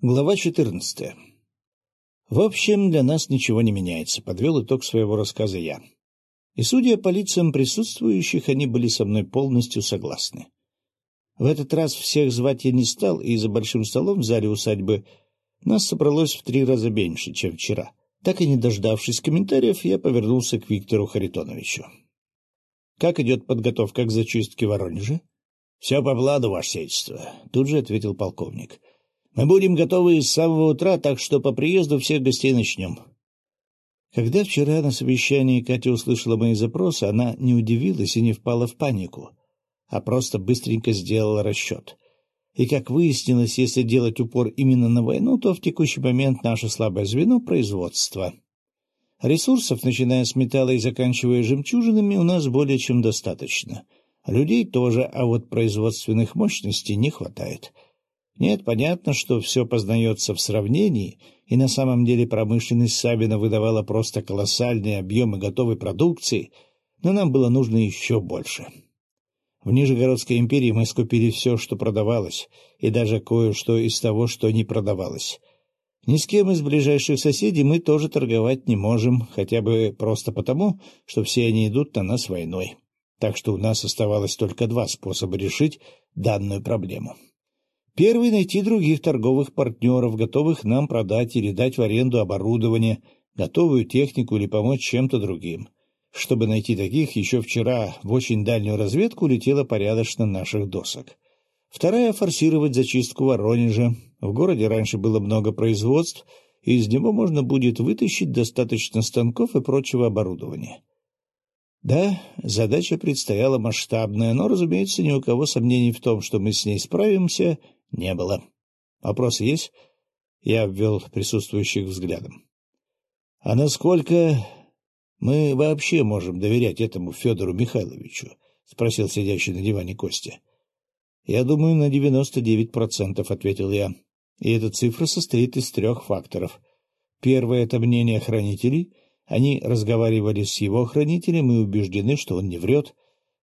Глава 14. В общем, для нас ничего не меняется, подвел итог своего рассказа я. И, судя по лицам присутствующих, они были со мной полностью согласны. В этот раз всех звать я не стал, и за большим столом в зале усадьбы нас собралось в три раза меньше, чем вчера. Так и не дождавшись комментариев, я повернулся к Виктору Харитоновичу. — Как идет подготовка к зачистке Воронежа? — Все по плану, ваше сельство, — тут же ответил полковник. — Мы будем готовы с самого утра, так что по приезду всех гостей начнем. Когда вчера на совещании Катя услышала мои запросы, она не удивилась и не впала в панику, а просто быстренько сделала расчет. И, как выяснилось, если делать упор именно на войну, то в текущий момент наше слабое звено — производство. Ресурсов, начиная с металла и заканчивая жемчужинами, у нас более чем достаточно — Людей тоже, а вот производственных мощностей не хватает. Нет, понятно, что все познается в сравнении, и на самом деле промышленность Сабина выдавала просто колоссальные объемы готовой продукции, но нам было нужно еще больше. В Нижегородской империи мы скупили все, что продавалось, и даже кое-что из того, что не продавалось. Ни с кем из ближайших соседей мы тоже торговать не можем, хотя бы просто потому, что все они идут на нас войной так что у нас оставалось только два способа решить данную проблему. Первый — найти других торговых партнеров, готовых нам продать или дать в аренду оборудование, готовую технику или помочь чем-то другим. Чтобы найти таких, еще вчера в очень дальнюю разведку улетело порядочно наших досок. Вторая — форсировать зачистку Воронежа. В городе раньше было много производств, и из него можно будет вытащить достаточно станков и прочего оборудования. Да, задача предстояла масштабная, но, разумеется, ни у кого сомнений в том, что мы с ней справимся, не было. Вопрос есть? Я обвел присутствующих взглядом. — А насколько мы вообще можем доверять этому Федору Михайловичу? — спросил сидящий на диване Костя. — Я думаю, на девяносто девять процентов, — ответил я. И эта цифра состоит из трех факторов. Первое — это мнение хранителей — они разговаривали с его хранителем и убеждены, что он не врет.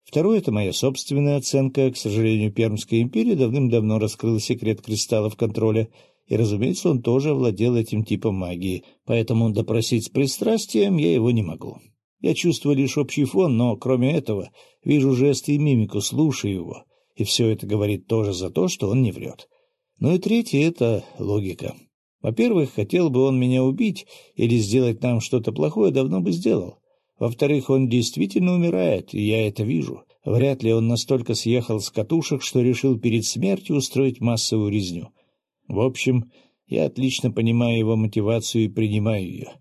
Второе — это моя собственная оценка. К сожалению, Пермская империя давным-давно раскрыла секрет кристаллов контроля, и, разумеется, он тоже овладел этим типом магии, поэтому допросить с пристрастием я его не могу. Я чувствую лишь общий фон, но, кроме этого, вижу жесты и мимику, слушаю его, и все это говорит тоже за то, что он не врет. Ну и третье — это логика. Во-первых, хотел бы он меня убить или сделать нам что-то плохое, давно бы сделал. Во-вторых, он действительно умирает, и я это вижу. Вряд ли он настолько съехал с катушек, что решил перед смертью устроить массовую резню. В общем, я отлично понимаю его мотивацию и принимаю ее.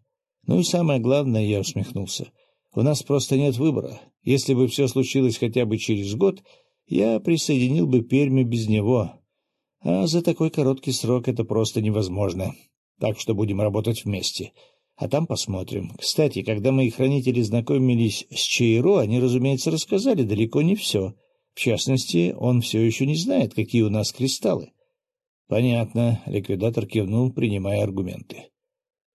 Ну и самое главное, я усмехнулся. У нас просто нет выбора. Если бы все случилось хотя бы через год, я присоединил бы Перми без него, а за такой короткий срок это просто невозможно. Так что будем работать вместе. А там посмотрим. Кстати, когда мои хранители знакомились с Чейро, они, разумеется, рассказали далеко не все. В частности, он все еще не знает, какие у нас кристаллы. — Понятно, — ликвидатор кивнул, принимая аргументы.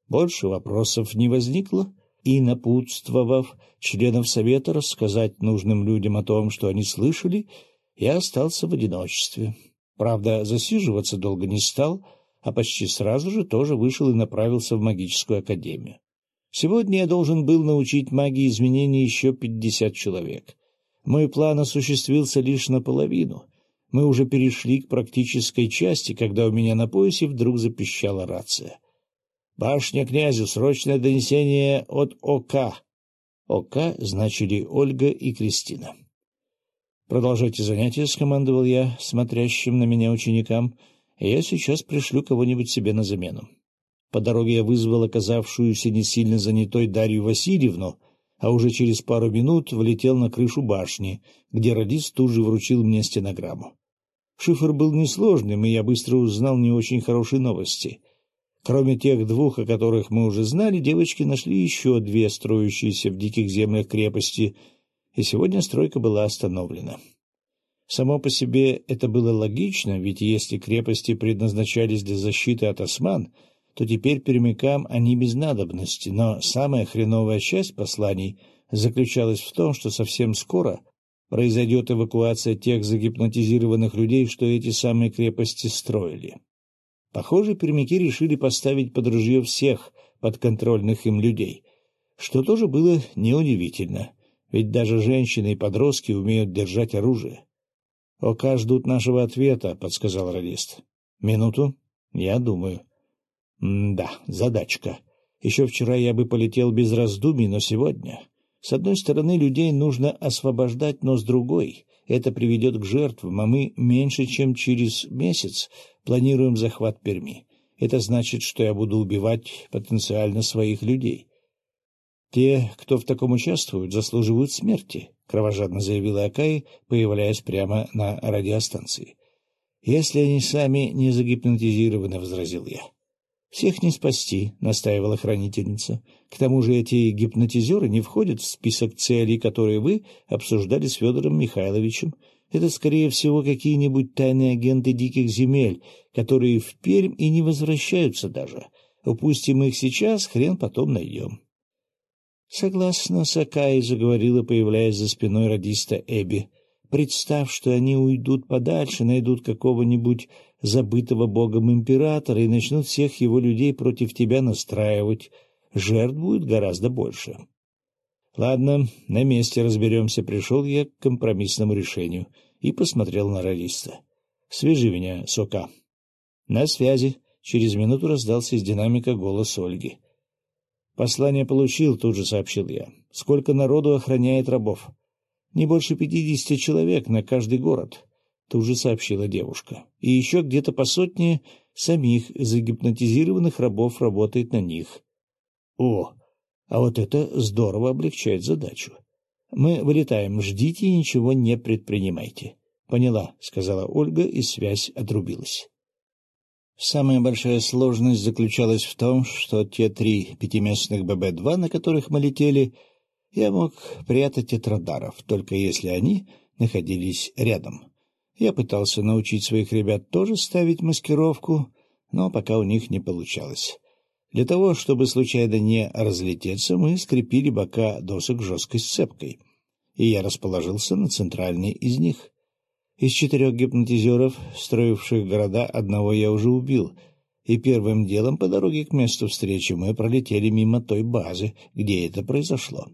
Больше вопросов не возникло, и, напутствовав членов совета рассказать нужным людям о том, что они слышали, я остался в одиночестве. Правда, засиживаться долго не стал, а почти сразу же тоже вышел и направился в магическую академию. Сегодня я должен был научить магии изменений еще пятьдесят человек. Мой план осуществился лишь наполовину. Мы уже перешли к практической части, когда у меня на поясе вдруг запищала рация. «Башня князю! Срочное донесение от ОК!» ОК значили Ольга и Кристина. «Продолжайте занятия», — скомандовал я смотрящим на меня ученикам, — «я сейчас пришлю кого-нибудь себе на замену». По дороге я вызвал оказавшуюся не сильно занятой Дарью Васильевну, а уже через пару минут влетел на крышу башни, где радист тут же вручил мне стенограмму. Шифр был несложным, и я быстро узнал не очень хорошие новости. Кроме тех двух, о которых мы уже знали, девочки нашли еще две строящиеся в диких землях крепости — и сегодня стройка была остановлена. Само по себе это было логично, ведь если крепости предназначались для защиты от осман, то теперь пермякам они без надобности, но самая хреновая часть посланий заключалась в том, что совсем скоро произойдет эвакуация тех загипнотизированных людей, что эти самые крепости строили. Похоже, пермяки решили поставить под ружье всех подконтрольных им людей, что тоже было неудивительно, ведь даже женщины и подростки умеют держать оружие. — Ока ждут нашего ответа, — подсказал радист. — Минуту. Я думаю. — Да, задачка. Еще вчера я бы полетел без раздумий, но сегодня... С одной стороны, людей нужно освобождать, но с другой это приведет к жертвам, а мы меньше, чем через месяц планируем захват Перми. Это значит, что я буду убивать потенциально своих людей. Те, кто в таком участвуют, заслуживают смерти, — кровожадно заявила Акай, появляясь прямо на радиостанции. — Если они сами не загипнотизированы, — возразил я. — Всех не спасти, — настаивала хранительница. — К тому же эти гипнотизеры не входят в список целей, которые вы обсуждали с Федором Михайловичем. Это, скорее всего, какие-нибудь тайные агенты диких земель, которые в Пермь и не возвращаются даже. Упустим их сейчас, хрен потом найдем. — Согласна, Сакай, — заговорила, появляясь за спиной радиста Эбби. — Представь, что они уйдут подальше, найдут какого-нибудь забытого богом императора и начнут всех его людей против тебя настраивать. Жертв будет гораздо больше. Ладно, на месте разберемся. Пришел я к компромиссному решению и посмотрел на радиста. Свяжи меня, Сока. На связи. Через минуту раздался из динамика голос Ольги. Послание получил, тут же сообщил я. Сколько народу охраняет рабов? Не больше пятидесяти человек на каждый город тут же сообщила девушка. И еще где-то по сотне самих загипнотизированных рабов работает на них. О, а вот это здорово облегчает задачу. Мы вылетаем, ждите и ничего не предпринимайте. Поняла, сказала Ольга, и связь отрубилась. Самая большая сложность заключалась в том, что те три пятиместных ББ-2, на которых мы летели, я мог прятать от радаров, только если они находились рядом. Я пытался научить своих ребят тоже ставить маскировку, но пока у них не получалось. Для того, чтобы случайно не разлететься, мы скрепили бока досок жесткой сцепкой, и я расположился на центральной из них. Из четырех гипнотизеров, строивших города, одного я уже убил, и первым делом по дороге к месту встречи мы пролетели мимо той базы, где это произошло.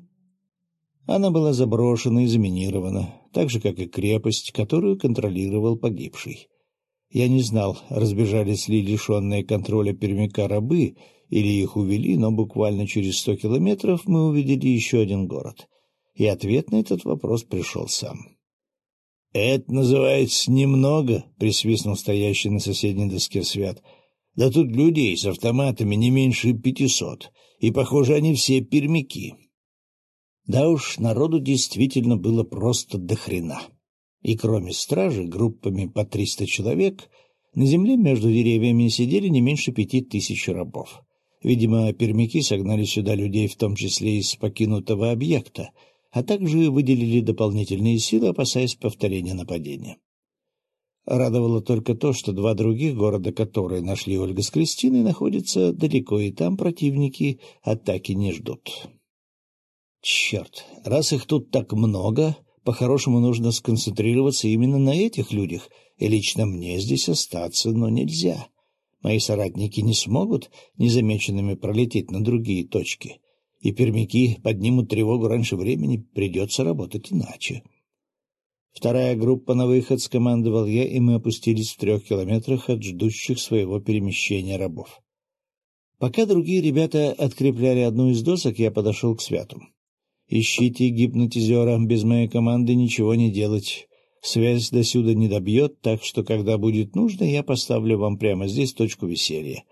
Она была заброшена и заминирована, так же, как и крепость, которую контролировал погибший. Я не знал, разбежались ли лишенные контроля пермяка рабы или их увели, но буквально через сто километров мы увидели еще один город. И ответ на этот вопрос пришел сам. — Это называется немного, — присвистнул стоящий на соседней доске Свят. — Да тут людей с автоматами не меньше пятисот, и, похоже, они все пермяки. Да уж, народу действительно было просто до хрена. И кроме стражи, группами по триста человек, на земле между деревьями сидели не меньше пяти тысяч рабов. Видимо, пермяки согнали сюда людей, в том числе из покинутого объекта, а также выделили дополнительные силы, опасаясь повторения нападения. Радовало только то, что два других города, которые нашли Ольга с Кристиной, находятся далеко, и там противники атаки не ждут. Черт, раз их тут так много, по-хорошему нужно сконцентрироваться именно на этих людях, и лично мне здесь остаться, но нельзя. Мои соратники не смогут незамеченными пролететь на другие точки, и пермяки поднимут тревогу раньше времени, придется работать иначе. Вторая группа на выход скомандовал я, и мы опустились в трех километрах от ждущих своего перемещения рабов. Пока другие ребята открепляли одну из досок, я подошел к Святу. Ищите гипнотизера, без моей команды ничего не делать. Связь до сюда не добьет, так что, когда будет нужно, я поставлю вам прямо здесь точку веселья.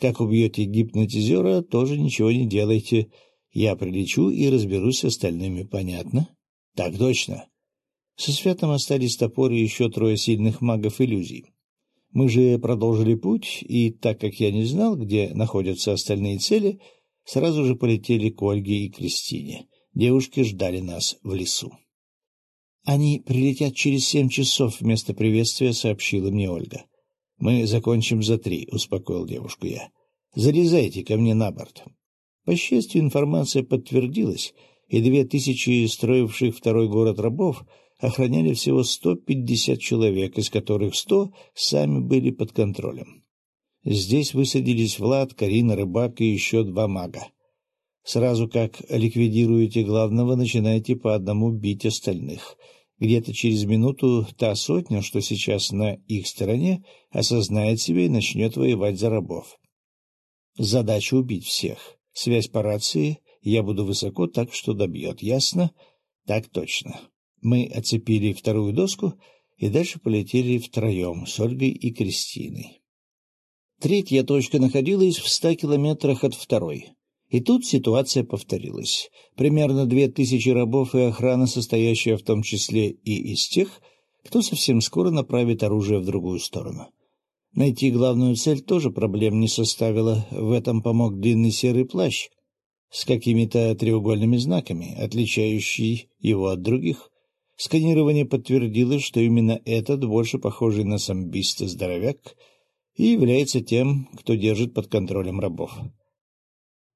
Как убьете гипнотизера, тоже ничего не делайте. Я прилечу и разберусь с остальными, понятно? — Так точно. Со святом остались топор и еще трое сильных магов иллюзий. Мы же продолжили путь, и так как я не знал, где находятся остальные цели, сразу же полетели к Ольге и Кристине. Девушки ждали нас в лесу. — Они прилетят через семь часов, — вместо приветствия сообщила мне Ольга. — Мы закончим за три, — успокоил девушку я. — Залезайте ко мне на борт. По счастью, информация подтвердилась, и две тысячи строивших второй город рабов охраняли всего сто пятьдесят человек, из которых сто сами были под контролем. Здесь высадились Влад, Карина, Рыбак и еще два мага. Сразу как ликвидируете главного, начинаете по одному бить остальных. Где-то через минуту та сотня, что сейчас на их стороне, осознает себя и начнет воевать за рабов. Задача убить всех. Связь по рации, я буду высоко, так что добьет. Ясно? Так точно. Мы оцепили вторую доску и дальше полетели втроем с Ольгой и Кристиной. Третья точка находилась в ста километрах от второй. И тут ситуация повторилась. Примерно две тысячи рабов и охрана, состоящая в том числе и из тех, кто совсем скоро направит оружие в другую сторону. Найти главную цель тоже проблем не составило, в этом помог длинный серый плащ с какими-то треугольными знаками, отличающий его от других. Сканирование подтвердило, что именно этот, больше похожий на самбиста здоровяк, и является тем, кто держит под контролем рабов.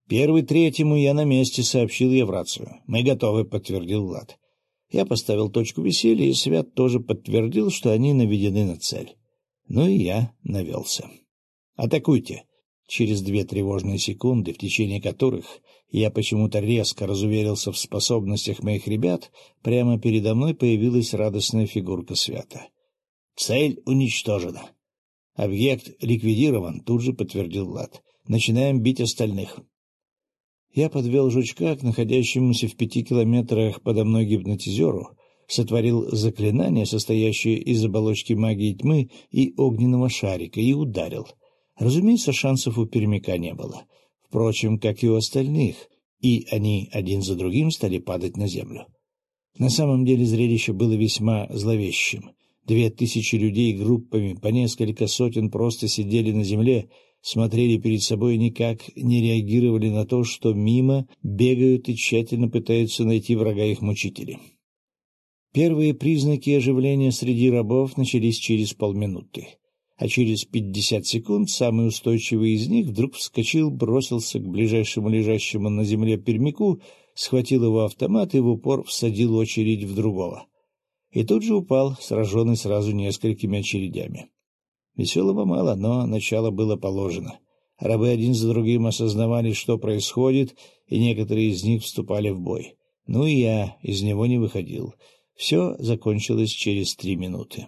«Первый третьему я на месте», — сообщил я в рацию. «Мы готовы», — подтвердил Влад. Я поставил точку веселья, и Свят тоже подтвердил, что они наведены на цель. Ну и я навелся. «Атакуйте!» Через две тревожные секунды, в течение которых я почему-то резко разуверился в способностях моих ребят, прямо передо мной появилась радостная фигурка Свята. «Цель уничтожена!» «Объект ликвидирован», — тут же подтвердил Влад. «Начинаем бить остальных». Я подвел жучка к находящемуся в пяти километрах подо мной гипнотизеру, сотворил заклинание, состоящее из оболочки магии тьмы и огненного шарика, и ударил. Разумеется, шансов у перемяка не было. Впрочем, как и у остальных, и они один за другим стали падать на землю. На самом деле зрелище было весьма зловещим. Две тысячи людей группами, по несколько сотен просто сидели на земле, смотрели перед собой и никак не реагировали на то, что мимо бегают и тщательно пытаются найти врага их мучители. Первые признаки оживления среди рабов начались через полминуты, а через пятьдесят секунд самый устойчивый из них вдруг вскочил, бросился к ближайшему лежащему на земле пермяку, схватил его автомат и в упор всадил очередь в другого. И тут же упал, сраженный сразу несколькими очередями. Веселого мало, но начало было положено. Рабы один за другим осознавали, что происходит, и некоторые из них вступали в бой. Ну и я из него не выходил — все закончилось через три минуты.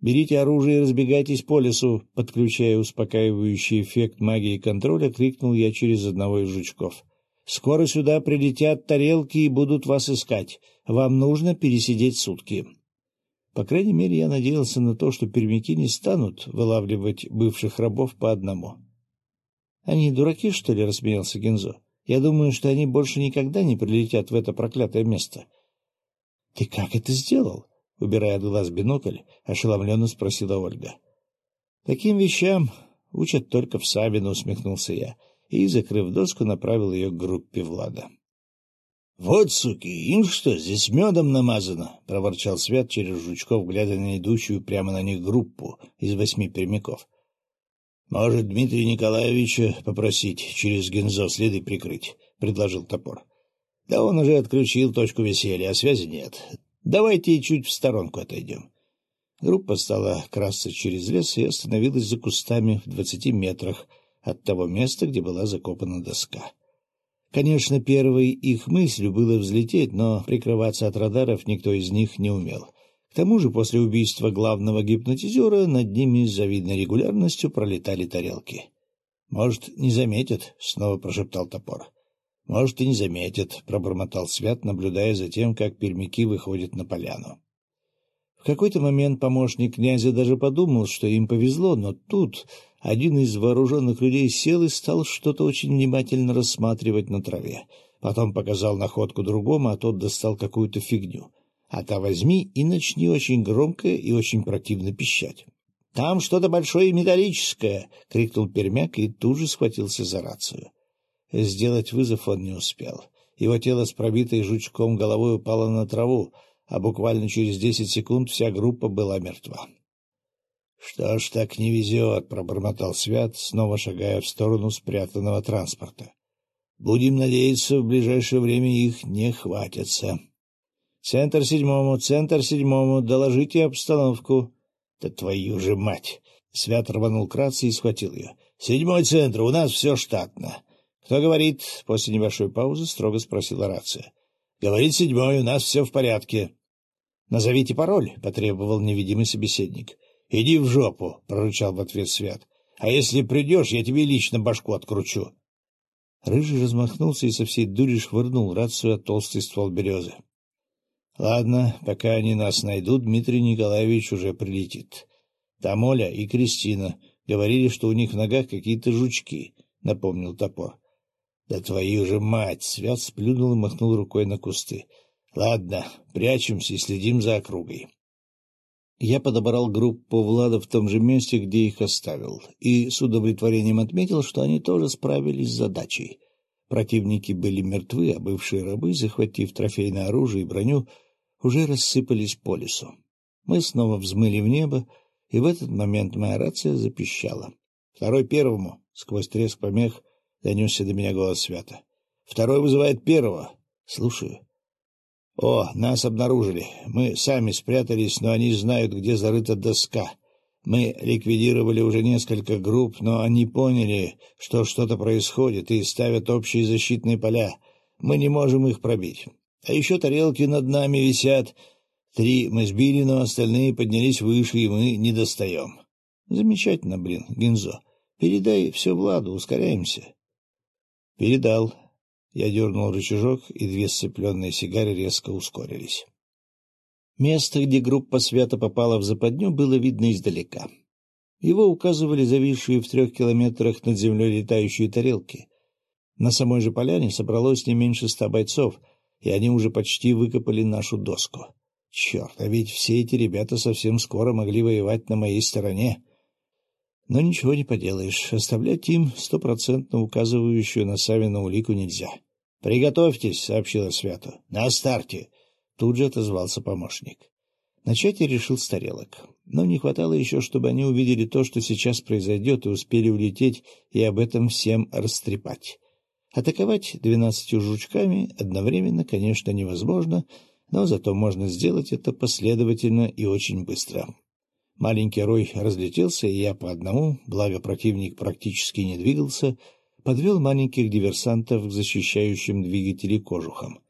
«Берите оружие и разбегайтесь по лесу», — подключая успокаивающий эффект магии контроля, крикнул я через одного из жучков. «Скоро сюда прилетят тарелки и будут вас искать. Вам нужно пересидеть сутки». По крайней мере, я надеялся на то, что пермяки не станут вылавливать бывших рабов по одному. — Они дураки, что ли? — рассмеялся Гензо. — Я думаю, что они больше никогда не прилетят в это проклятое место. — Ты как это сделал? — убирая от глаз бинокль, ошеломленно спросила Ольга. — Таким вещам учат только в Сабину, — усмехнулся я, и, закрыв доску, направил ее к группе Влада. — Вот, суки, им что, здесь медом намазано? — проворчал Свят через жучков, глядя на идущую прямо на них группу из восьми пермяков. — Может, Дмитрия Николаевича попросить через Гензо следы прикрыть? — предложил топор. Да он уже отключил точку веселья, а связи нет. Давайте чуть в сторонку отойдем. Группа стала красться через лес и остановилась за кустами в двадцати метрах от того места, где была закопана доска. Конечно, первой их мыслью было взлететь, но прикрываться от радаров никто из них не умел. К тому же после убийства главного гипнотизера над ними с завидной регулярностью пролетали тарелки. — Может, не заметят? — снова прошептал топор. — Может, и не заметят, — пробормотал Свят, наблюдая за тем, как пермяки выходят на поляну. В какой-то момент помощник князя даже подумал, что им повезло, но тут один из вооруженных людей сел и стал что-то очень внимательно рассматривать на траве. Потом показал находку другому, а тот достал какую-то фигню. А та возьми и начни очень громко и очень противно пищать. — Там что-то большое и металлическое! — крикнул пермяк и тут же схватился за рацию. Сделать вызов он не успел. Его тело с пробитой жучком головой упало на траву, а буквально через десять секунд вся группа была мертва. — Что ж так не везет, — пробормотал Свят, снова шагая в сторону спрятанного транспорта. — Будем надеяться, в ближайшее время их не хватится. — Центр седьмому, центр седьмому, доложите обстановку. — Да твою же мать! Свят рванул к рации и схватил ее. — Седьмой центр, у нас все штатно. — Кто говорит? — после небольшой паузы строго спросила рация. — Говорит седьмой, у нас все в порядке. — Назовите пароль, — потребовал невидимый собеседник. — Иди в жопу, — прорычал в ответ Свят. — А если придешь, я тебе лично башку откручу. Рыжий размахнулся и со всей дури швырнул рацию от толстый ствол березы. — Ладно, пока они нас найдут, Дмитрий Николаевич уже прилетит. Там Оля и Кристина говорили, что у них в ногах какие-то жучки, — напомнил топор. — Да твою же мать! — Свят сплюнул и махнул рукой на кусты. — Ладно, прячемся и следим за округой. Я подобрал группу Влада в том же месте, где их оставил, и с удовлетворением отметил, что они тоже справились с задачей. Противники были мертвы, а бывшие рабы, захватив трофейное оружие и броню, уже рассыпались по лесу. Мы снова взмыли в небо, и в этот момент моя рация запищала. «Второй первому!» — сквозь треск помех донесся до меня голос Свята. «Второй вызывает первого!» «Слушаю». «О, нас обнаружили. Мы сами спрятались, но они знают, где зарыта доска. Мы ликвидировали уже несколько групп, но они поняли, что что-то происходит, и ставят общие защитные поля. Мы не можем их пробить. А еще тарелки над нами висят. Три мы сбили, но остальные поднялись выше, и мы не достаем. Замечательно, блин, Гинзо. Передай все Владу, ускоряемся. Передал. Я дернул рычажок, и две сцепленные сигары резко ускорились. Место, где группа свято попала в западню, было видно издалека. Его указывали зависшие в трех километрах над землей летающие тарелки. На самой же поляне собралось не меньше ста бойцов, и они уже почти выкопали нашу доску. Черт, а ведь все эти ребята совсем скоро могли воевать на моей стороне. Но ничего не поделаешь, оставлять им стопроцентно указывающую на Савина улику нельзя. — Приготовьтесь, — сообщила Свято. — На старте! — тут же отозвался помощник. Начать я решил с тарелок. Но не хватало еще, чтобы они увидели то, что сейчас произойдет, и успели улететь и об этом всем растрепать. Атаковать двенадцатью жучками одновременно, конечно, невозможно, но зато можно сделать это последовательно и очень быстро. Маленький рой разлетелся, и я по одному, благо противник практически не двигался, подвел маленьких диверсантов к защищающим двигатели кожухам.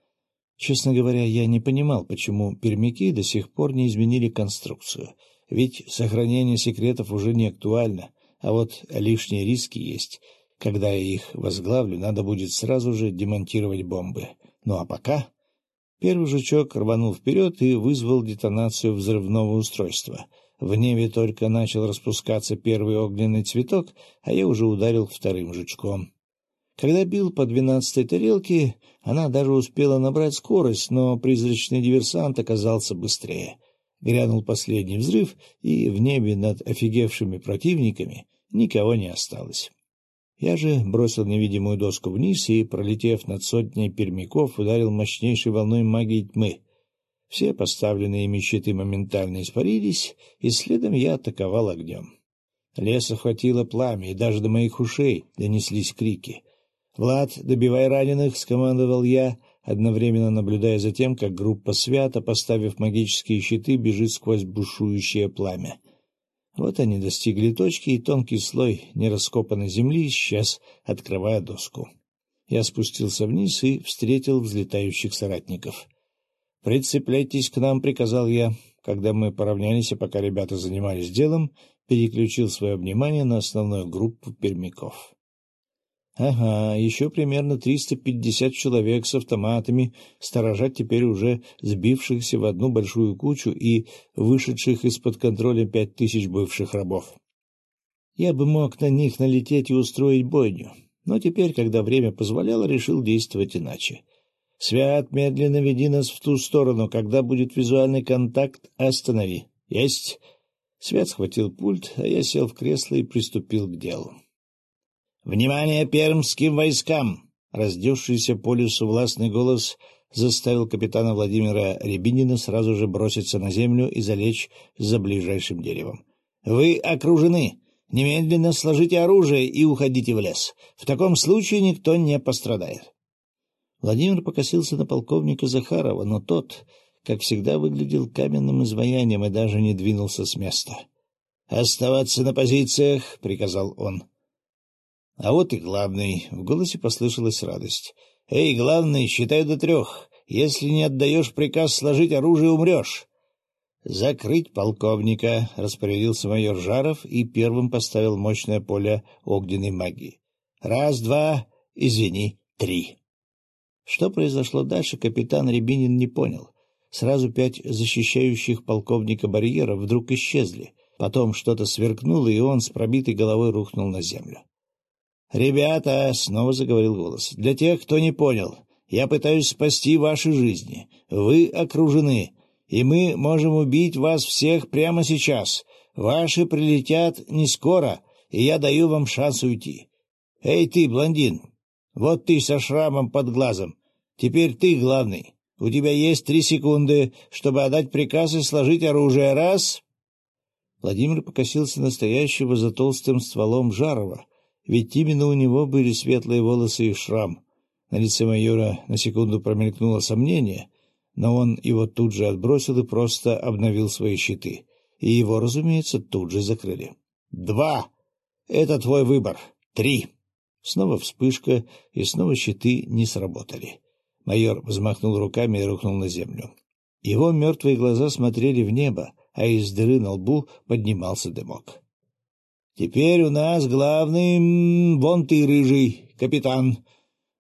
Честно говоря, я не понимал, почему пермяки до сих пор не изменили конструкцию, ведь сохранение секретов уже не актуально, а вот лишние риски есть. Когда я их возглавлю, надо будет сразу же демонтировать бомбы. Ну а пока... Первый жучок рванул вперед и вызвал детонацию взрывного устройства — в небе только начал распускаться первый огненный цветок, а я уже ударил вторым жучком. Когда бил по двенадцатой тарелке, она даже успела набрать скорость, но призрачный диверсант оказался быстрее. Грянул последний взрыв, и в небе над офигевшими противниками никого не осталось. Я же бросил невидимую доску вниз и, пролетев над сотней пермяков, ударил мощнейшей волной магии тьмы. Все поставленные ими щиты моментально испарились, и следом я атаковал огнем. Лес охватило пламя, и даже до моих ушей донеслись крики. «Влад, добивай раненых!» — скомандовал я, одновременно наблюдая за тем, как группа свята, поставив магические щиты, бежит сквозь бушующее пламя. Вот они достигли точки, и тонкий слой нераскопанной земли исчез, открывая доску. Я спустился вниз и встретил взлетающих соратников. «Прицепляйтесь к нам», — приказал я. Когда мы поравнялись, и пока ребята занимались делом, переключил свое внимание на основную группу пермяков. Ага, еще примерно 350 человек с автоматами сторожат теперь уже сбившихся в одну большую кучу и вышедших из-под контроля пять тысяч бывших рабов. Я бы мог на них налететь и устроить бойню, но теперь, когда время позволяло, решил действовать иначе. Свят, медленно веди нас в ту сторону. Когда будет визуальный контакт, останови. Есть. Свят схватил пульт, а я сел в кресло и приступил к делу. «Внимание пермским войскам!» Раздевшийся по лесу властный голос заставил капитана Владимира Рябинина сразу же броситься на землю и залечь за ближайшим деревом. «Вы окружены! Немедленно сложите оружие и уходите в лес. В таком случае никто не пострадает». Владимир покосился на полковника Захарова, но тот, как всегда, выглядел каменным изваянием и даже не двинулся с места. — Оставаться на позициях, — приказал он. — А вот и главный. В голосе послышалась радость. — Эй, главный, считай до трех. Если не отдаешь приказ сложить оружие, умрешь. — Закрыть полковника, — распорядился майор Жаров и первым поставил мощное поле огненной магии. — Раз, два, извини, три. Что произошло дальше, капитан Рябинин не понял. Сразу пять защищающих полковника барьеров вдруг исчезли. Потом что-то сверкнуло, и он с пробитой головой рухнул на землю. — Ребята, — снова заговорил голос, — для тех, кто не понял, я пытаюсь спасти ваши жизни. Вы окружены и мы можем убить вас всех прямо сейчас. Ваши прилетят не скоро, и я даю вам шанс уйти. Эй ты, блондин, вот ты со шрамом под глазом. Теперь ты главный. У тебя есть три секунды, чтобы отдать приказ и сложить оружие. Раз...» Владимир покосился настоящего за толстым стволом Жарова, ведь именно у него были светлые волосы и шрам. На лице майора на секунду промелькнуло сомнение, но он его тут же отбросил и просто обновил свои щиты. И его, разумеется, тут же закрыли. «Два! Это твой выбор. Три!» Снова вспышка, и снова щиты не сработали. Майор взмахнул руками и рухнул на землю. Его мертвые глаза смотрели в небо, а из дыры на лбу поднимался дымок. — Теперь у нас главный... вон ты, рыжий, капитан.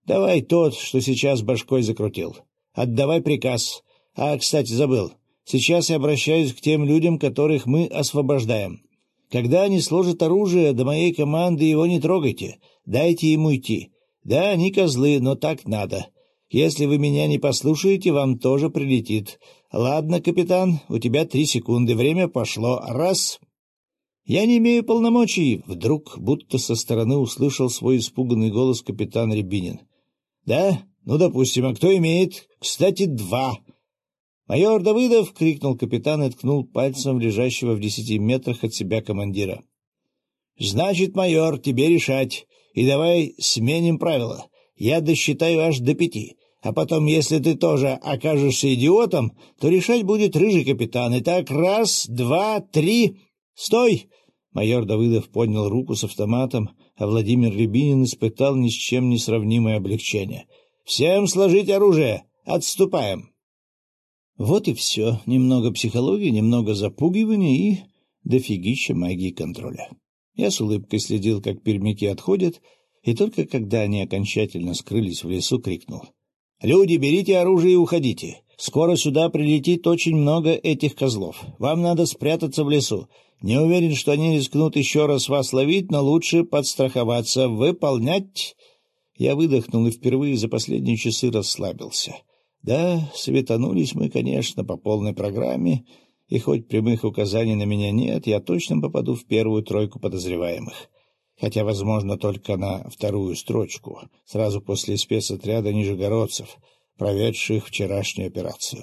Давай тот, что сейчас башкой закрутил. Отдавай приказ. А, кстати, забыл. Сейчас я обращаюсь к тем людям, которых мы освобождаем. Когда они сложат оружие, до моей команды его не трогайте. Дайте ему идти. Да, они козлы, но так надо. Если вы меня не послушаете, вам тоже прилетит. Ладно, капитан, у тебя три секунды. Время пошло. Раз. Я не имею полномочий. Вдруг, будто со стороны услышал свой испуганный голос капитан Рябинин. — Да? Ну, допустим, а кто имеет? Кстати, два. Майор Давыдов! — крикнул капитан и ткнул пальцем лежащего в десяти метрах от себя командира. — Значит, майор, тебе решать. И давай сменим правила. Я досчитаю аж до пяти. А потом, если ты тоже окажешься идиотом, то решать будет рыжий капитан. Итак, раз, два, три... Стой! Майор Давыдов поднял руку с автоматом, а Владимир Рябинин испытал ни с чем не сравнимое облегчение — Всем сложить оружие! Отступаем!» Вот и все. Немного психологии, немного запугивания и дофигища магии контроля. Я с улыбкой следил, как пермяки отходят, и только когда они окончательно скрылись в лесу, крикнул. «Люди, берите оружие и уходите. Скоро сюда прилетит очень много этих козлов. Вам надо спрятаться в лесу. Не уверен, что они рискнут еще раз вас ловить, но лучше подстраховаться. Выполнять...» Я выдохнул и впервые за последние часы расслабился. Да, светанулись мы, конечно, по полной программе, и хоть прямых указаний на меня нет, я точно попаду в первую тройку подозреваемых. Хотя, возможно, только на вторую строчку, сразу после спецотряда нижегородцев, проведших вчерашнюю операцию.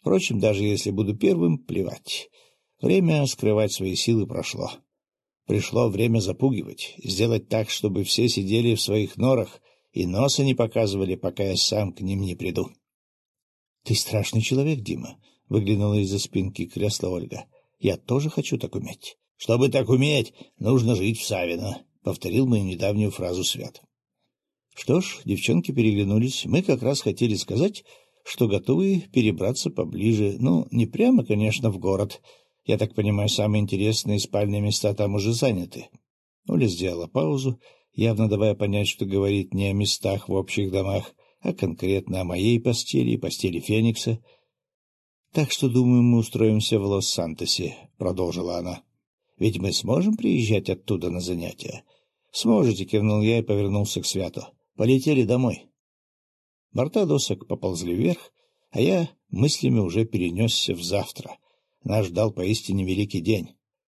Впрочем, даже если буду первым, плевать. Время скрывать свои силы прошло. Пришло время запугивать, сделать так, чтобы все сидели в своих норах и носа не показывали, пока я сам к ним не приду. — Ты страшный человек, Дима, — выглянула из-за спинки кресла Ольга. — Я тоже хочу так уметь. — Чтобы так уметь, нужно жить в Савино, — повторил мою недавнюю фразу Свят. Что ж, девчонки переглянулись. Мы как раз хотели сказать, что готовы перебраться поближе. Ну, не прямо, конечно, в город, — я так понимаю, самые интересные спальные места там уже заняты. Оля сделала паузу, явно давая понять, что говорит не о местах в общих домах, а конкретно о моей постели и постели Феникса. — Так что, думаю, мы устроимся в Лос-Сантосе, — продолжила она. — Ведь мы сможем приезжать оттуда на занятия? — Сможете, — кивнул я и повернулся к Святу. — Полетели домой. Борта досок поползли вверх, а я мыслями уже перенесся в завтра — нас ждал поистине великий день.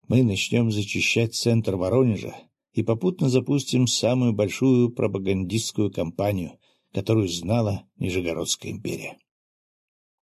Мы начнем зачищать центр Воронежа и попутно запустим самую большую пропагандистскую кампанию, которую знала Нижегородская империя.